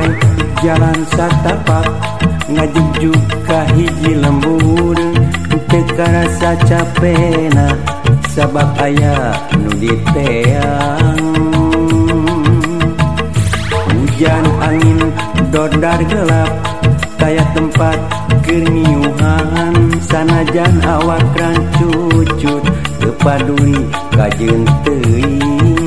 mulai jalan satapak ngajuju ka hiji lembur. Teka rasa capena sabab ayah nu diteang. Hujan angin dodar gelap kayak tempat keniuhan sanajan awak rancucut kepaduli kajentei.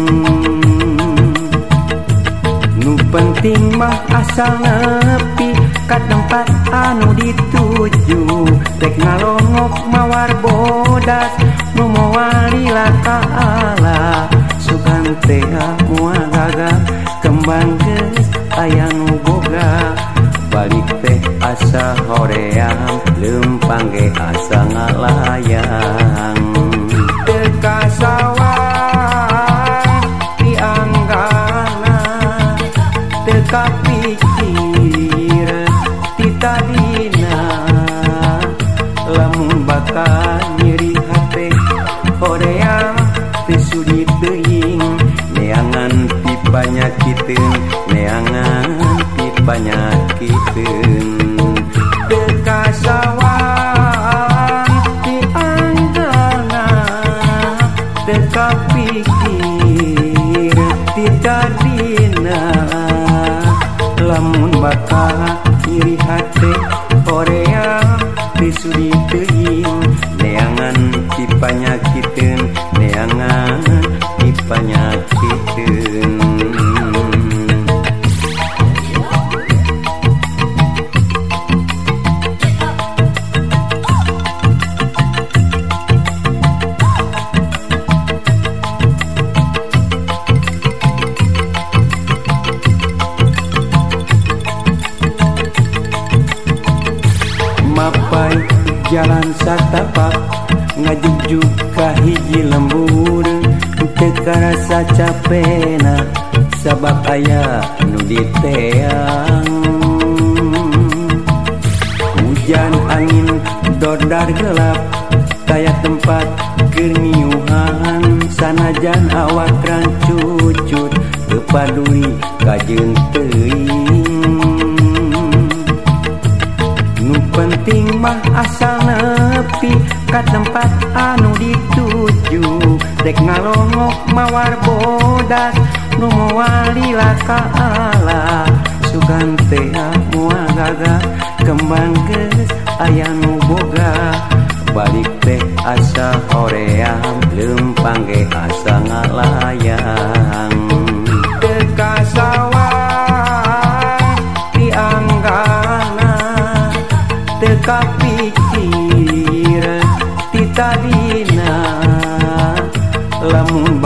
penting mah asal nepi. Ke tempat anu dituju teknologok mawar bodas. Nu mawari laka ala teh mual gaga kembang geus aya nu boga. Balik teh asa horeang lempang ge asa ngalayang Di dipanyakitkeun Mapai jalan satapak ngajujukah hiji lembur tekarasa capena sabab aya nu diteang. Hujan angin dodar gelap kayak tempat keniuhan. Sanajan awak rancucut kepadui kajeng teuing penting mah asal nepi. Ke tempat anu dituju dek ngalongok mawar bodas. Nu mawalila kaala sugan teh mual gaga kembang geus aya nu boga balik teh asa hoream. Lempang ge asa ngalayang.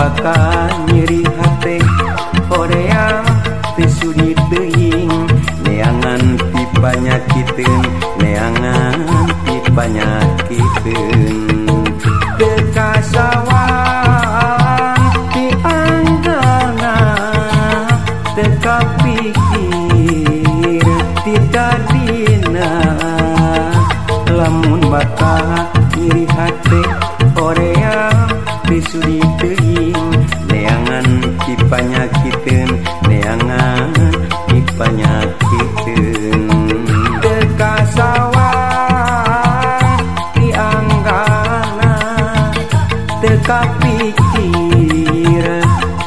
bakal nyeri HP Korea tisu diing neangan pipanya kitten neangan pipanya kitten dipanyakiteun neangan dipanyakiteun teu sawah, dianggana teu pikir,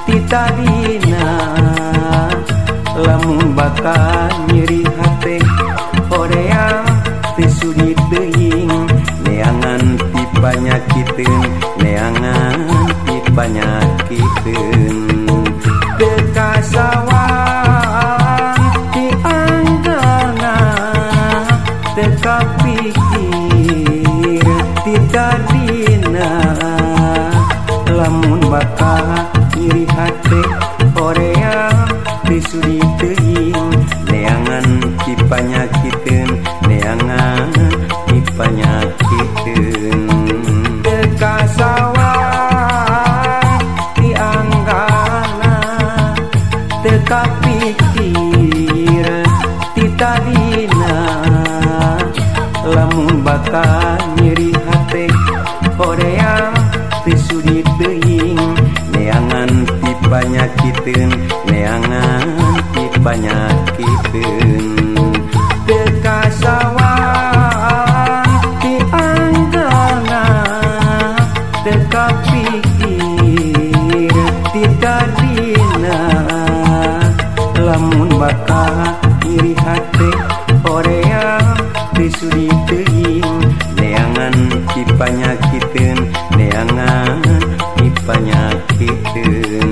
ti tadina lamun bakal nyeri hate horeang teu sudi teuing neangan dipanyakiteun neangan dipanyakiteun ka nyeri HP Koreang tisudi teing neangan ti banyak kiten. Neangan ti banyak kiten. dipanyakitun neangan dipanyakitun